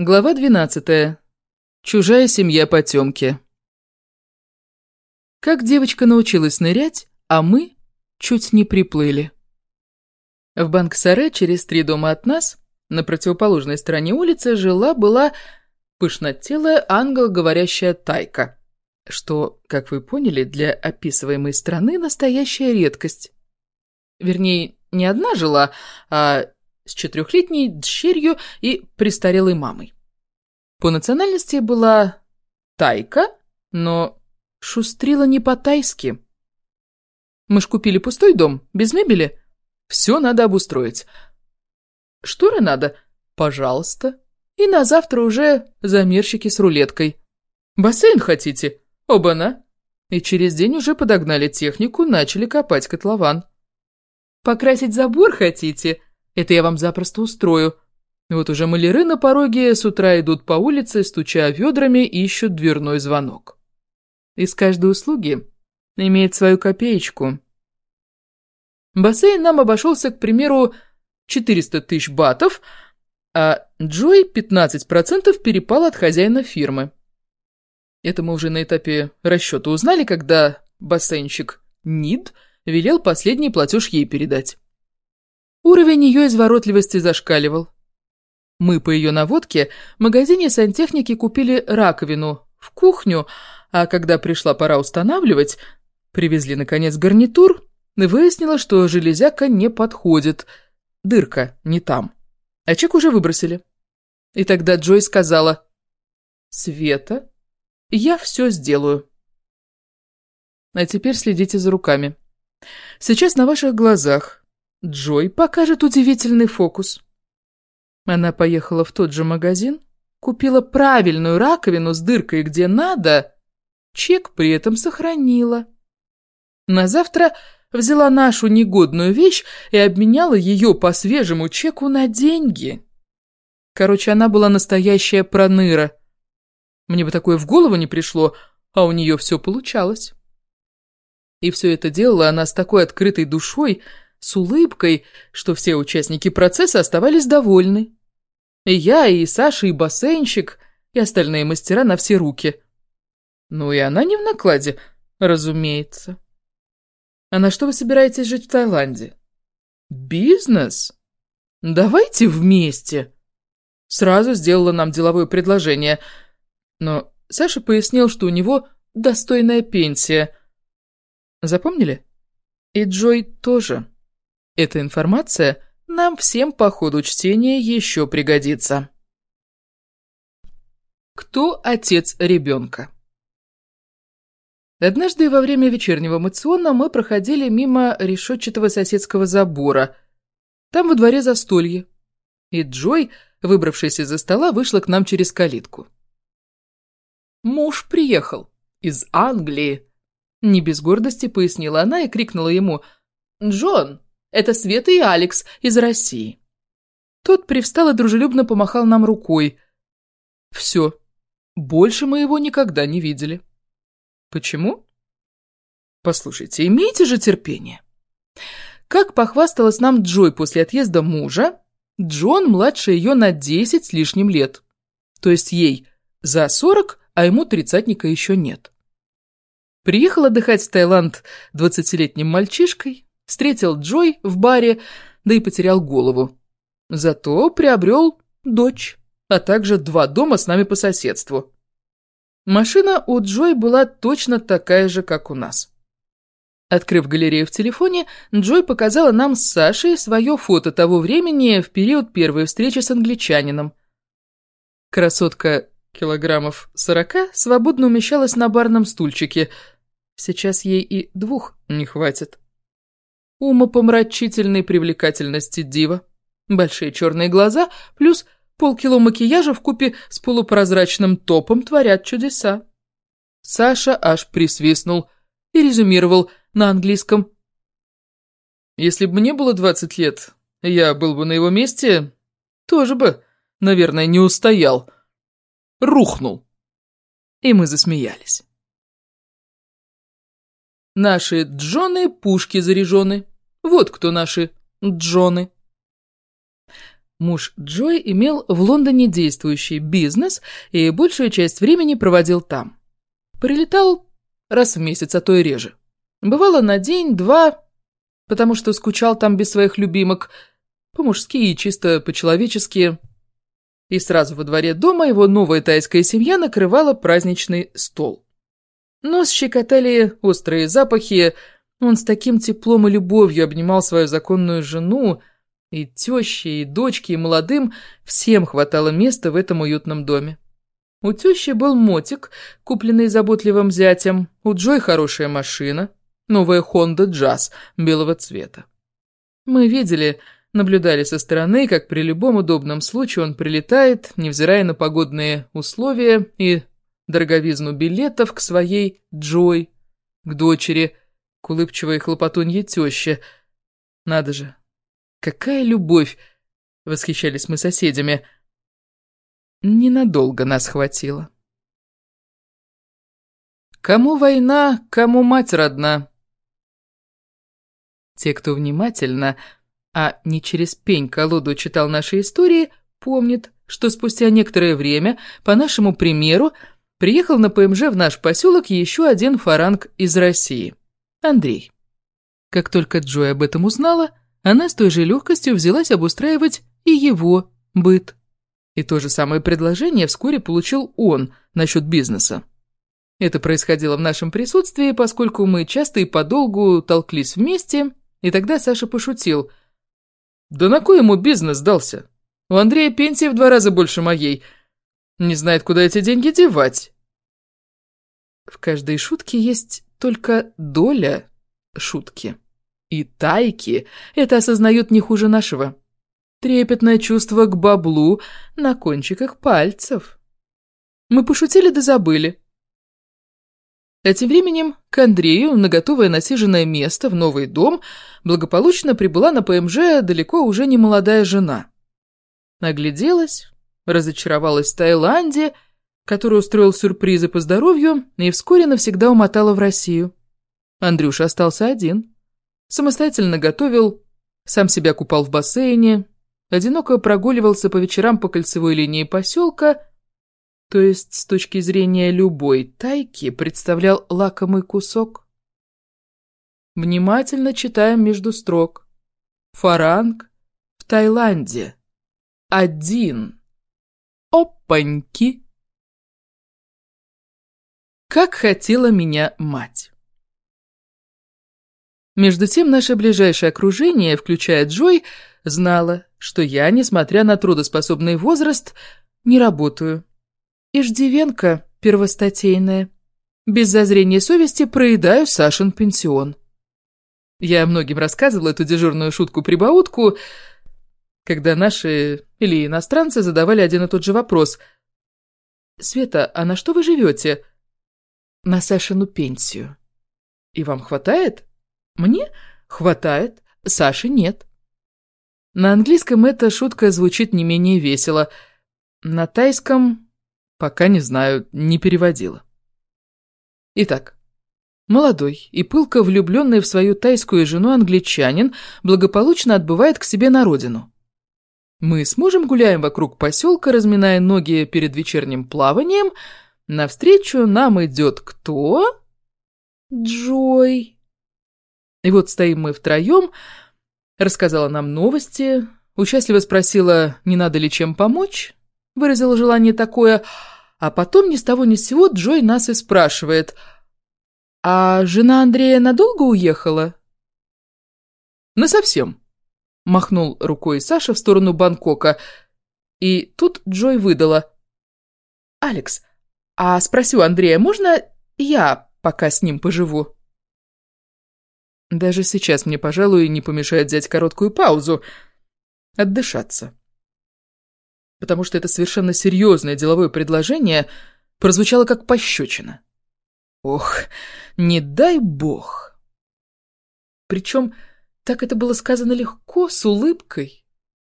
Глава 12. Чужая семья потемки. Как девочка научилась нырять, а мы чуть не приплыли. В Банк-Саре, через три дома от нас, на противоположной стороне улицы, жила-была пышнотелая англ-говорящая тайка, что, как вы поняли, для описываемой страны настоящая редкость. Вернее, не одна жила, а с четырехлетней дщерью и престарелой мамой. По национальности была тайка, но шустрила не по-тайски. Мы ж купили пустой дом, без мебели. Все надо обустроить. Шторы надо? Пожалуйста. И на завтра уже замерщики с рулеткой. Бассейн хотите? Оба-на. И через день уже подогнали технику, начали копать котлован. Покрасить забор хотите? Это я вам запросто устрою. Вот уже маляры на пороге с утра идут по улице, стуча ведрами, ищут дверной звонок. Из каждой услуги имеет свою копеечку. Бассейн нам обошелся, к примеру, 400 тысяч батов, а Джой 15% перепал от хозяина фирмы. Это мы уже на этапе расчета узнали, когда бассейнщик Нид велел последний платеж ей передать. Уровень ее изворотливости зашкаливал. Мы по ее наводке в магазине сантехники купили раковину в кухню, а когда пришла пора устанавливать, привезли, наконец, гарнитур, и выяснила, что железяка не подходит, дырка не там. А чек уже выбросили. И тогда Джой сказала, «Света, я все сделаю». А теперь следите за руками. Сейчас на ваших глазах Джой покажет удивительный фокус. Она поехала в тот же магазин, купила правильную раковину с дыркой где надо, чек при этом сохранила. На завтра взяла нашу негодную вещь и обменяла ее по свежему чеку на деньги. Короче, она была настоящая проныра. Мне бы такое в голову не пришло, а у нее все получалось. И все это делала она с такой открытой душой, с улыбкой, что все участники процесса оставались довольны. И я, и Саша, и бассейнщик, и остальные мастера на все руки. Ну и она не в накладе, разумеется. А на что вы собираетесь жить в Таиланде? Бизнес? Давайте вместе. Сразу сделала нам деловое предложение. Но Саша пояснил, что у него достойная пенсия. Запомнили? И Джой тоже. Эта информация нам всем по ходу чтения еще пригодится. Кто отец ребенка? Однажды во время вечернего мациона мы проходили мимо решетчатого соседского забора. Там во дворе застолье. И Джой, выбравшись из-за стола, вышла к нам через калитку. «Муж приехал. Из Англии», — не без гордости пояснила она и крикнула ему. «Джон, это Света и Алекс из России». Тот привстал и дружелюбно помахал нам рукой. «Все. Больше мы его никогда не видели». «Почему?» «Послушайте, имейте же терпение». Как похвасталась нам Джой после отъезда мужа, Джон младше ее на 10 с лишним лет. То есть ей за 40, а ему тридцатника еще нет. Приехал отдыхать в Таиланд двадцатилетним мальчишкой, Встретил Джой в баре, да и потерял голову. Зато приобрел дочь, а также два дома с нами по соседству. Машина у Джой была точно такая же, как у нас. Открыв галерею в телефоне, Джой показала нам с Сашей свое фото того времени в период первой встречи с англичанином. Красотка килограммов сорока свободно умещалась на барном стульчике. Сейчас ей и двух не хватит умопомрачительной привлекательности дива, большие черные глаза плюс полкило макияжа в купе с полупрозрачным топом творят чудеса. Саша аж присвистнул и резюмировал на английском. «Если бы мне было двадцать лет, я был бы на его месте, тоже бы, наверное, не устоял. Рухнул». И мы засмеялись. Наши Джоны пушки заряжены. Вот кто наши Джоны. Муж Джой имел в Лондоне действующий бизнес и большую часть времени проводил там. Прилетал раз в месяц, а то и реже. Бывало на день-два, потому что скучал там без своих любимок, по-мужски и чисто по-человечески. И сразу во дворе дома его новая тайская семья накрывала праздничный стол. Нос щекотали острые запахи, он с таким теплом и любовью обнимал свою законную жену, и теще, и дочке, и молодым всем хватало места в этом уютном доме. У тещи был мотик, купленный заботливым зятем, у Джой хорошая машина, новая Honda Jazz белого цвета. Мы видели, наблюдали со стороны, как при любом удобном случае он прилетает, невзирая на погодные условия и дороговизну билетов к своей Джой, к дочери, к улыбчивой хлопотунье теще. Надо же, Какая любовь!» — восхищались мы соседями. Ненадолго нас хватило. Кому война, кому мать родна? Те, кто внимательно, а не через пень-колоду читал наши истории, помнят, что спустя некоторое время, по нашему примеру, приехал на ПМЖ в наш поселок еще один фаранг из России – Андрей. Как только Джой об этом узнала, она с той же легкостью взялась обустраивать и его быт. И то же самое предложение вскоре получил он насчет бизнеса. Это происходило в нашем присутствии, поскольку мы часто и подолгу толклись вместе, и тогда Саша пошутил. «Да на кой ему бизнес дался? У Андрея пенсия в два раза больше моей. Не знает, куда эти деньги девать». В каждой шутке есть только доля шутки. И тайки это осознают не хуже нашего. Трепетное чувство к баблу на кончиках пальцев. Мы пошутили да забыли. А тем временем к Андрею на готовое насиженное место в новый дом благополучно прибыла на ПМЖ далеко уже не молодая жена. Нагляделась, разочаровалась в Таиланде, который устроил сюрпризы по здоровью и вскоре навсегда умотала в Россию. Андрюша остался один. Самостоятельно готовил, сам себя купал в бассейне, одиноко прогуливался по вечерам по кольцевой линии поселка, то есть с точки зрения любой тайки представлял лакомый кусок. Внимательно читаем между строк. Фаранг в Таиланде. Один. Опаньки. Как хотела меня мать. Между тем, наше ближайшее окружение, включая Джой, знало, что я, несмотря на трудоспособный возраст, не работаю. Иждивенко первостатейная. Без зазрения совести проедаю Сашин пенсион. Я многим рассказывала эту дежурную шутку-прибаутку, когда наши или иностранцы задавали один и тот же вопрос. «Света, а на что вы живете?» «На Сашину пенсию». «И вам хватает?» Мне хватает, Саше нет. На английском эта шутка звучит не менее весело. На тайском, пока не знаю, не переводила. Итак, молодой и пылко влюбленный в свою тайскую жену англичанин благополучно отбывает к себе на родину. Мы с мужем гуляем вокруг поселка, разминая ноги перед вечерним плаванием. Навстречу нам идет кто? Джой. И вот стоим мы втроем, рассказала нам новости, участливо спросила, не надо ли чем помочь, выразила желание такое, а потом ни с того ни с сего Джой нас и спрашивает, «А жена Андрея надолго уехала?» «Насовсем», — махнул рукой Саша в сторону Бангкока, и тут Джой выдала, «Алекс, а спросю Андрея, можно я пока с ним поживу?» Даже сейчас мне, пожалуй, не помешает взять короткую паузу, отдышаться. Потому что это совершенно серьезное деловое предложение прозвучало как пощечина. Ох, не дай бог. Причем так это было сказано легко, с улыбкой.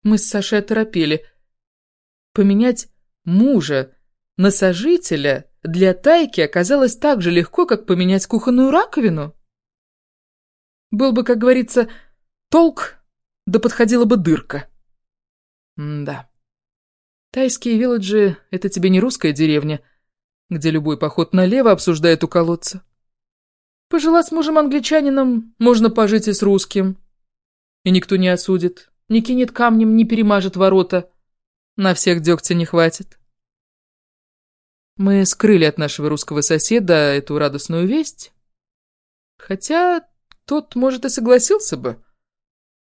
Мы с Сашей оторопели. Поменять мужа на сожителя для Тайки оказалось так же легко, как поменять кухонную раковину. Был бы, как говорится, толк, да подходила бы дырка. М-да. Тайские вилледжи — это тебе не русская деревня, где любой поход налево обсуждает у колодца. Пожила с мужем-англичанином, можно пожить и с русским. И никто не осудит, не кинет камнем, не перемажет ворота. На всех дегтя не хватит. Мы скрыли от нашего русского соседа эту радостную весть. Хотя тот, может, и согласился бы.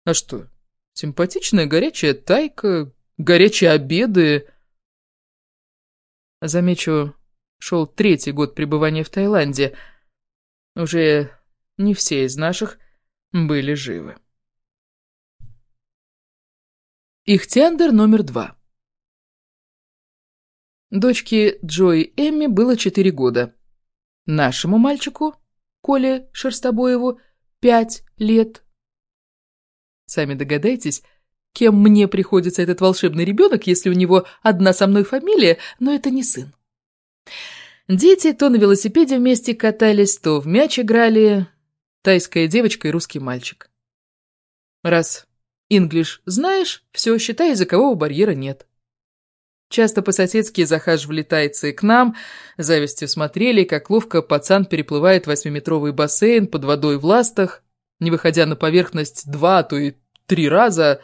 А что, симпатичная горячая тайка, горячие обеды. Замечу, шел третий год пребывания в Таиланде. Уже не все из наших были живы. Ихтиандр номер два. Дочке Джои Эмми было четыре года. Нашему мальчику, Коле Шерстобоеву, пять лет. Сами догадайтесь, кем мне приходится этот волшебный ребенок, если у него одна со мной фамилия, но это не сын. Дети то на велосипеде вместе катались, то в мяч играли. Тайская девочка и русский мальчик. Раз инглиш знаешь, все, считай, языкового барьера нет. Часто по-соседски захаживали тайцы к нам, завистью смотрели, как ловко пацан переплывает восьмиметровый бассейн под водой в ластах, не выходя на поверхность два, а то и три раза.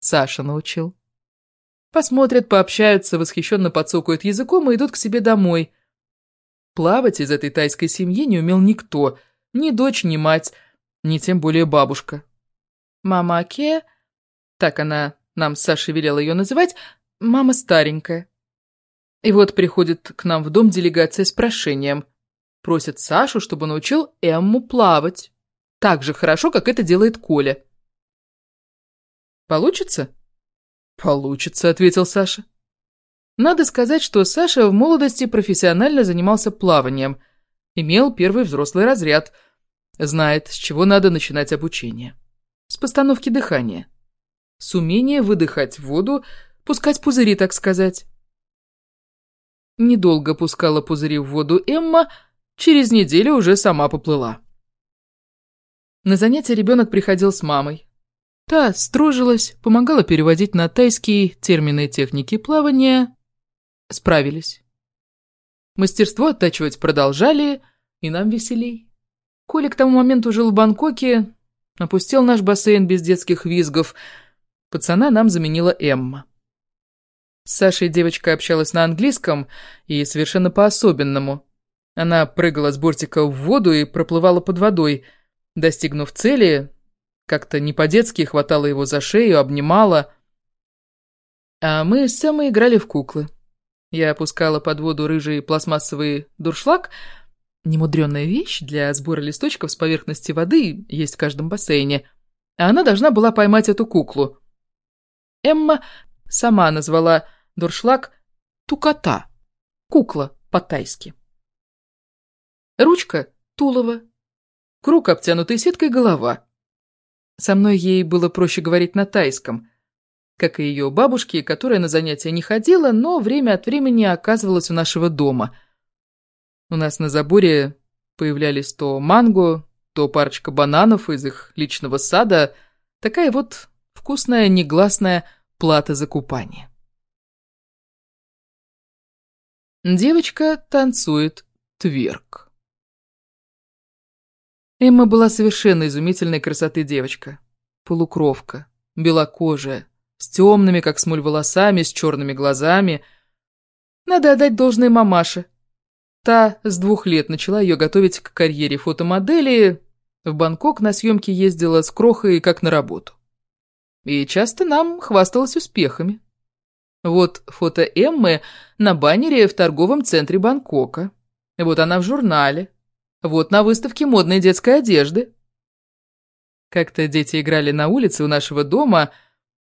Саша научил. Посмотрят, пообщаются, восхищенно подсокают языком и идут к себе домой. Плавать из этой тайской семьи не умел никто, ни дочь, ни мать, ни тем более бабушка. Мама Ке, так она нам с Сашей велела ее называть, Мама старенькая. И вот приходит к нам в дом делегация с прошением. Просит Сашу, чтобы научил Эмму плавать. Так же хорошо, как это делает Коля. «Получится?» «Получится», — ответил Саша. Надо сказать, что Саша в молодости профессионально занимался плаванием, имел первый взрослый разряд, знает, с чего надо начинать обучение. С постановки дыхания. С умения выдыхать воду Пускать пузыри, так сказать. Недолго пускала пузыри в воду Эмма, через неделю уже сама поплыла. На занятия ребенок приходил с мамой. Та строжилась, помогала переводить на тайские термины техники плавания. Справились. Мастерство оттачивать продолжали, и нам веселей. Коля к тому моменту жил в Бангкоке, опустил наш бассейн без детских визгов. Пацана нам заменила Эмма. С Сашей девочка общалась на английском и совершенно по-особенному. Она прыгала с бортика в воду и проплывала под водой. Достигнув цели, как-то не по-детски хватала его за шею, обнимала. А мы с Сэмой играли в куклы. Я опускала под воду рыжий пластмассовый дуршлаг, немудренная вещь для сбора листочков с поверхности воды, есть в каждом бассейне, а она должна была поймать эту куклу. Эмма Сама назвала дуршлаг «тукота» — кукла по-тайски. Ручка — тулово. Круг, обтянутый сеткой, голова. Со мной ей было проще говорить на тайском, как и ее бабушке, которая на занятия не ходила, но время от времени оказывалась у нашего дома. У нас на заборе появлялись то манго, то парочка бананов из их личного сада, такая вот вкусная, негласная Плата за купание. Девочка танцует тверк. Эмма была совершенно изумительной красоты девочка. Полукровка, белокожая, с темными, как смоль, волосами, с черными глазами. Надо отдать должное мамаше. Та с двух лет начала ее готовить к карьере фотомодели. В Бангкок на съемки ездила с крохой, как на работу и часто нам хвасталась успехами. Вот фото Эммы на баннере в торговом центре Бангкока. Вот она в журнале. Вот на выставке модной детской одежды. Как-то дети играли на улице у нашего дома,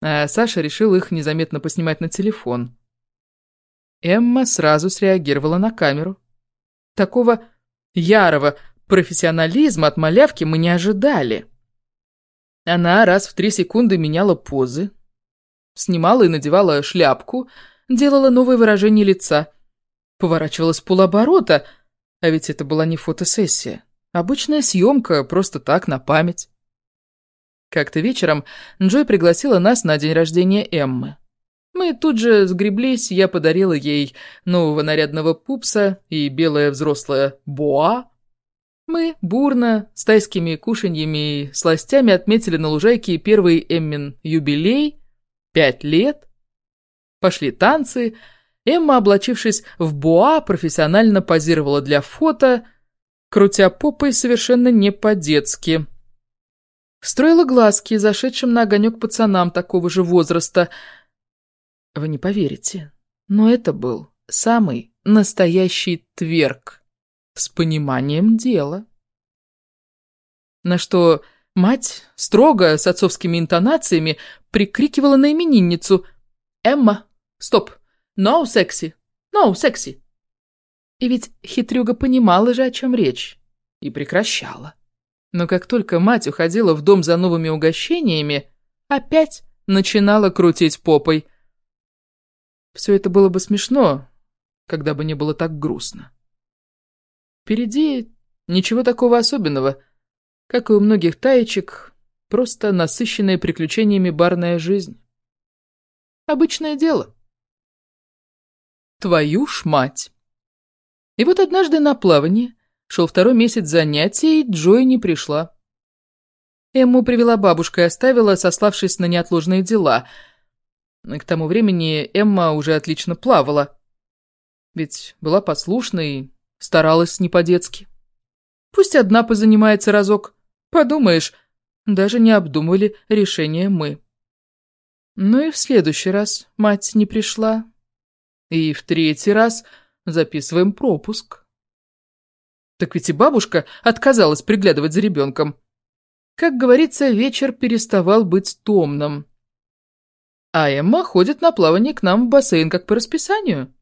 а Саша решил их незаметно поснимать на телефон. Эмма сразу среагировала на камеру. Такого ярого профессионализма от малявки мы не ожидали. Она раз в три секунды меняла позы, снимала и надевала шляпку, делала новое выражение лица, поворачивалась полоборота, а ведь это была не фотосессия, обычная съемка, просто так, на память. Как-то вечером Джой пригласила нас на день рождения Эммы. Мы тут же сгреблись, я подарила ей нового нарядного пупса и белое взрослое боа. Мы бурно, с тайскими кушаньями и сластями отметили на лужайке первый Эммин юбилей, пять лет. Пошли танцы, Эмма, облачившись в боа, профессионально позировала для фото, крутя попой совершенно не по-детски. Строила глазки зашедшим на огонек пацанам такого же возраста. Вы не поверите, но это был самый настоящий тверк с пониманием дела. На что мать, строго, с отцовскими интонациями, прикрикивала на именинницу «Эмма, стоп!» «No, секси! No, секси!» И ведь хитрюга понимала же, о чем речь, и прекращала. Но как только мать уходила в дом за новыми угощениями, опять начинала крутить попой. Все это было бы смешно, когда бы не было так грустно. Впереди ничего такого особенного, как и у многих таечек, просто насыщенная приключениями барная жизнь. Обычное дело. Твою ж мать! И вот однажды на плавании шел второй месяц занятий, и Джой не пришла. Эмму привела бабушка и оставила, сославшись на неотложные дела. К тому времени Эмма уже отлично плавала. Ведь была послушной старалась не по-детски. Пусть одна позанимается разок. Подумаешь, даже не обдумывали решение мы. Ну и в следующий раз мать не пришла, и в третий раз записываем пропуск. Так ведь и бабушка отказалась приглядывать за ребенком. Как говорится, вечер переставал быть томным. А Эмма ходит на плавание к нам в бассейн, как по расписанию.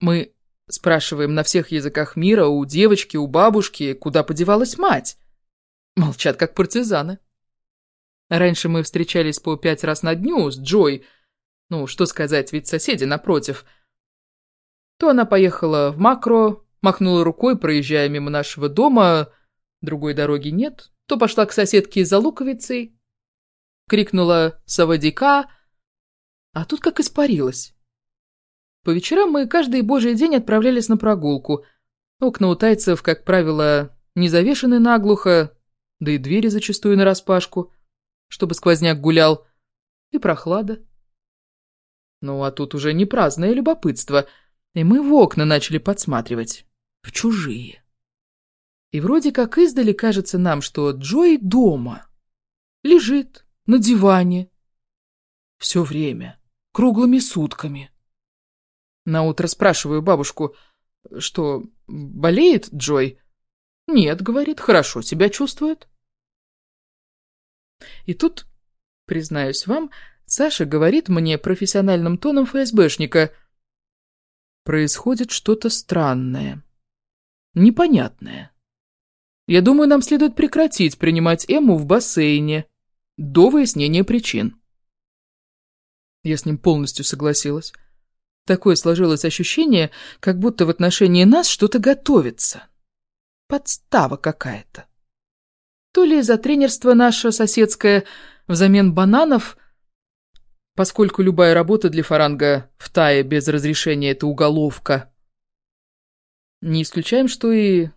Мы спрашиваем на всех языках мира у девочки, у бабушки, куда подевалась мать. Молчат, как партизаны. Раньше мы встречались по пять раз на дню с Джой, ну, что сказать, ведь соседи напротив. То она поехала в Макро, махнула рукой, проезжая мимо нашего дома, другой дороги нет, то пошла к соседке за луковицей, крикнула «Савадика!», а тут как испарилась. По вечерам мы каждый божий день отправлялись на прогулку. Окна у тайцев, как правило, не завешены наглухо, да и двери зачастую нараспашку, чтобы сквозняк гулял, и прохлада. Ну, а тут уже не праздное любопытство, и мы в окна начали подсматривать. В чужие. И вроде как издали кажется нам, что Джой дома. Лежит на диване. Все время, круглыми сутками. Наутро спрашиваю бабушку, что, болеет Джой? Нет, говорит, хорошо себя чувствует. И тут, признаюсь вам, Саша говорит мне профессиональным тоном ФСБшника. Происходит что-то странное. Непонятное. Я думаю, нам следует прекратить принимать Эмму в бассейне до выяснения причин. Я с ним полностью согласилась. Такое сложилось ощущение, как будто в отношении нас что-то готовится. Подстава какая-то. То ли за тренерство наше соседское взамен бананов поскольку любая работа для фаранга в Тае без разрешения – это уголовка. Не исключаем, что и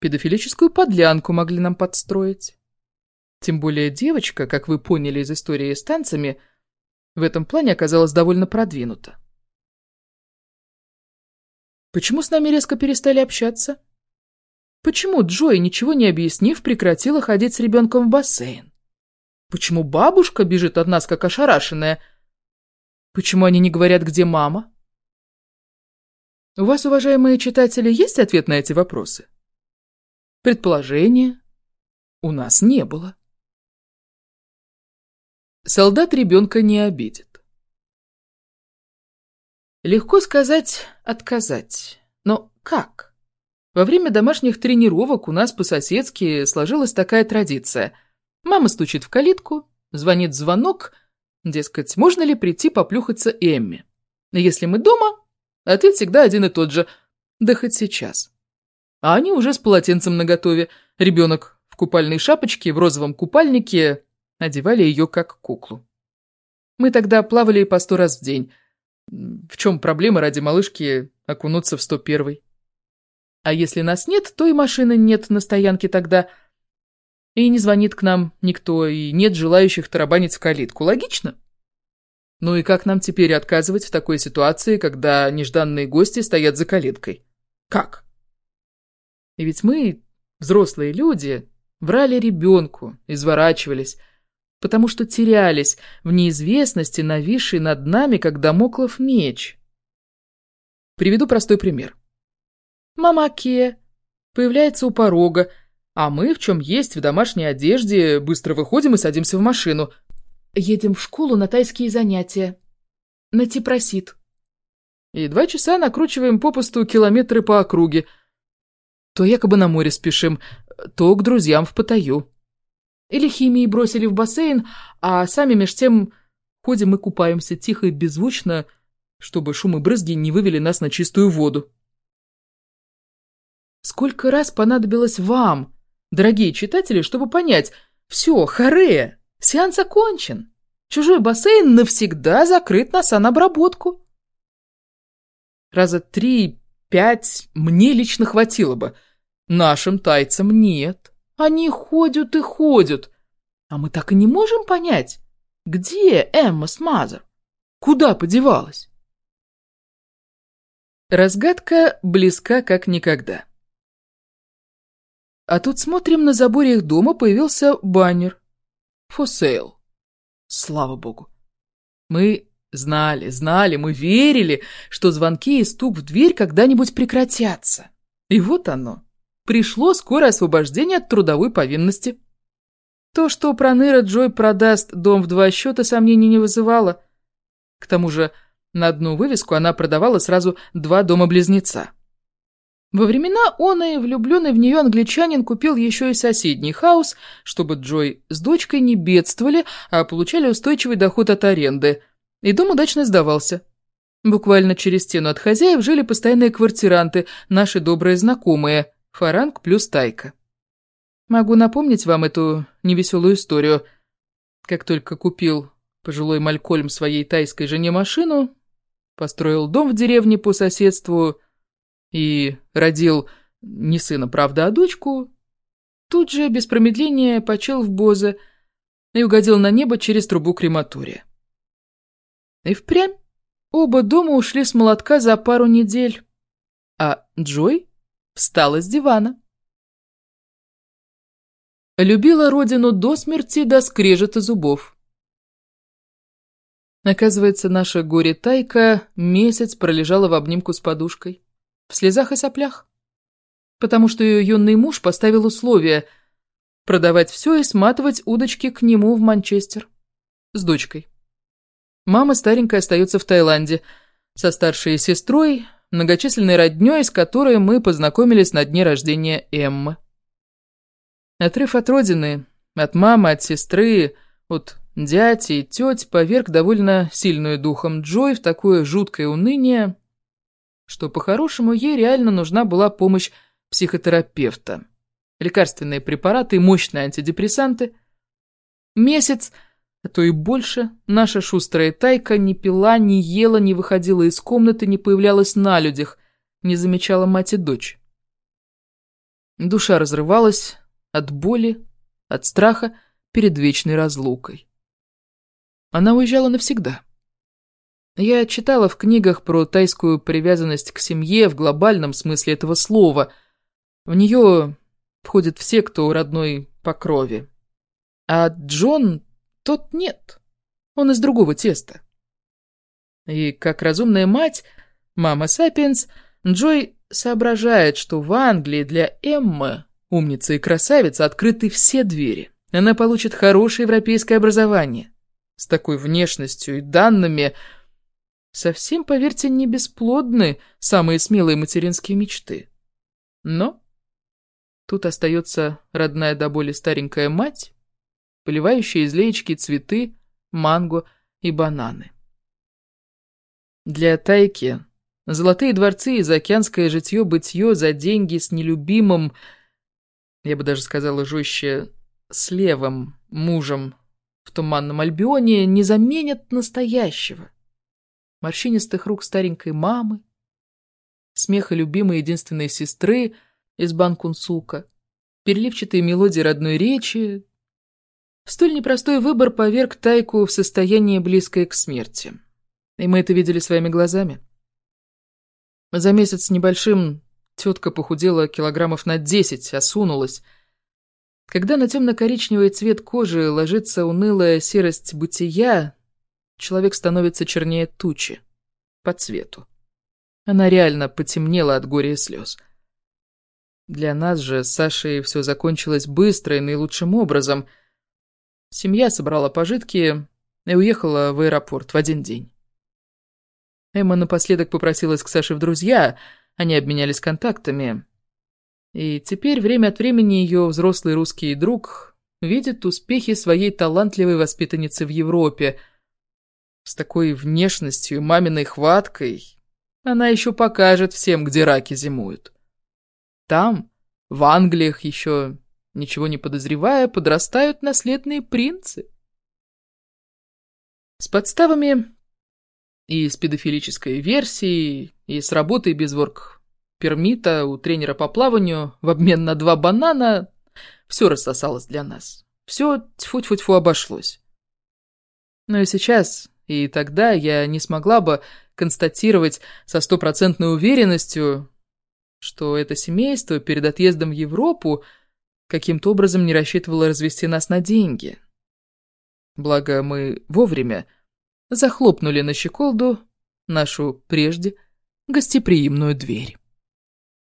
педофилическую подлянку могли нам подстроить. Тем более девочка, как вы поняли из истории с танцами, в этом плане оказалась довольно продвинута. Почему с нами резко перестали общаться? Почему Джой, ничего не объяснив, прекратила ходить с ребенком в бассейн? Почему бабушка бежит от нас, как ошарашенная? Почему они не говорят, где мама? У вас, уважаемые читатели, есть ответ на эти вопросы? Предположения у нас не было. Солдат ребенка не обидит. Легко сказать «отказать». Но как? Во время домашних тренировок у нас по-соседски сложилась такая традиция – Мама стучит в калитку, звонит звонок, дескать, можно ли прийти поплюхаться Эмми. Если мы дома, ответ всегда один и тот же, да хоть сейчас. А они уже с полотенцем наготове, ребенок в купальной шапочке, в розовом купальнике, одевали ее как куклу. Мы тогда плавали по сто раз в день. В чем проблема ради малышки окунуться в сто первый? А если нас нет, то и машины нет на стоянке тогда. И не звонит к нам никто, и нет желающих тарабанить в калитку. Логично? Ну и как нам теперь отказывать в такой ситуации, когда нежданные гости стоят за калиткой? Как? И ведь мы, взрослые люди, врали ребенку, изворачивались, потому что терялись в неизвестности, нависшей над нами, как домоклов меч. Приведу простой пример. Мама Ке появляется у порога, а мы, в чем есть, в домашней одежде, быстро выходим и садимся в машину. Едем в школу на тайские занятия. На Типросит. И два часа накручиваем попусту километры по округе. То якобы на море спешим, то к друзьям в Паттайю. Или химии бросили в бассейн, а сами меж тем ходим и купаемся тихо и беззвучно, чтобы шум и брызги не вывели нас на чистую воду. Сколько раз понадобилось вам, дорогие читатели, чтобы понять, все, харе, сеанс окончен, чужой бассейн навсегда закрыт на санобработку. Раза три-пять мне лично хватило бы, нашим тайцам нет. Они ходят и ходят. А мы так и не можем понять, где Эмма Смазер? Куда подевалась? Разгадка близка как никогда. А тут смотрим, на заборе их дома появился баннер. For sale. Слава богу. Мы знали, знали, мы верили, что звонки и стук в дверь когда-нибудь прекратятся. И вот оно пришло скорое освобождение от трудовой повинности. То, что Проныра Джой продаст дом в два счета, сомнений не вызывало. К тому же на одну вывеску она продавала сразу два дома-близнеца. Во времена он и влюбленный в нее англичанин купил еще и соседний хаус, чтобы Джой с дочкой не бедствовали, а получали устойчивый доход от аренды. И дом удачно сдавался. Буквально через стену от хозяев жили постоянные квартиранты, наши добрые знакомые – Фаранг плюс Тайка. Могу напомнить вам эту невеселую историю. Как только купил пожилой Малькольм своей тайской жене машину, построил дом в деревне по соседству и родил не сына, правда, а дочку, тут же без промедления почел в Бозе и угодил на небо через трубу крематория. И впрямь оба дома ушли с молотка за пару недель, а Джой Встала с дивана. Любила родину до смерти до скрежета зубов. Оказывается, наша горе-тайка месяц пролежала в обнимку с подушкой. В слезах и соплях. Потому что ее юный муж поставил условие продавать все и сматывать удочки к нему в Манчестер. С дочкой. Мама старенькая остается в Таиланде. Со старшей сестрой, многочисленной роднёй, с которой мы познакомились на дне рождения Эммы. Отрыв от родины, от мамы, от сестры, от дяди и тёть поверг довольно сильную духом Джой в такое жуткое уныние, что по-хорошему ей реально нужна была помощь психотерапевта. Лекарственные препараты мощные антидепрессанты. Месяц – а то и больше, наша шустрая тайка не пила, не ела, не выходила из комнаты, не появлялась на людях, не замечала мать и дочь. Душа разрывалась от боли, от страха перед вечной разлукой. Она уезжала навсегда. Я читала в книгах про тайскую привязанность к семье в глобальном смысле этого слова. В нее входят все, кто родной по крови. А Джон тот нет. Он из другого теста. И как разумная мать, мама Сапиенс, Джой соображает, что в Англии для Эммы, умницы и красавицы, открыты все двери. Она получит хорошее европейское образование. С такой внешностью и данными совсем, поверьте, не бесплодны самые смелые материнские мечты. Но тут остается родная до боли старенькая мать, поливающие из леечки цветы, манго и бананы. Для Тайки золотые дворцы и заокеанское житье-бытье за деньги с нелюбимым, я бы даже сказала жестче, с левым мужем в Туманном Альбионе не заменят настоящего. Морщинистых рук старенькой мамы, смеха любимой единственной сестры из Банкунсука, переливчатые мелодии родной речи. Столь непростой выбор поверг Тайку в состояние, близкое к смерти. И мы это видели своими глазами. За месяц небольшим тетка похудела килограммов на десять, осунулась. Когда на темно-коричневый цвет кожи ложится унылая серость бытия, человек становится чернее тучи по цвету. Она реально потемнела от горя и слез. Для нас же с Сашей все закончилось быстро и наилучшим образом. Семья собрала пожитки и уехала в аэропорт в один день. Эмма напоследок попросилась к Саше в друзья, они обменялись контактами. И теперь время от времени ее взрослый русский друг видит успехи своей талантливой воспитанницы в Европе. С такой внешностью и маминой хваткой она еще покажет всем, где раки зимуют. Там, в Англиях, еще ничего не подозревая, подрастают наследные принцы. С подставами и с педофилической версией, и с работой без ворк-пермита у тренера по плаванию в обмен на два банана все рассосалось для нас. Все тьфу-тьфу-тьфу обошлось. Но и сейчас, и тогда я не смогла бы констатировать со стопроцентной уверенностью, что это семейство перед отъездом в Европу каким-то образом не рассчитывало развести нас на деньги. Благо мы вовремя захлопнули на щеколду нашу прежде гостеприимную дверь.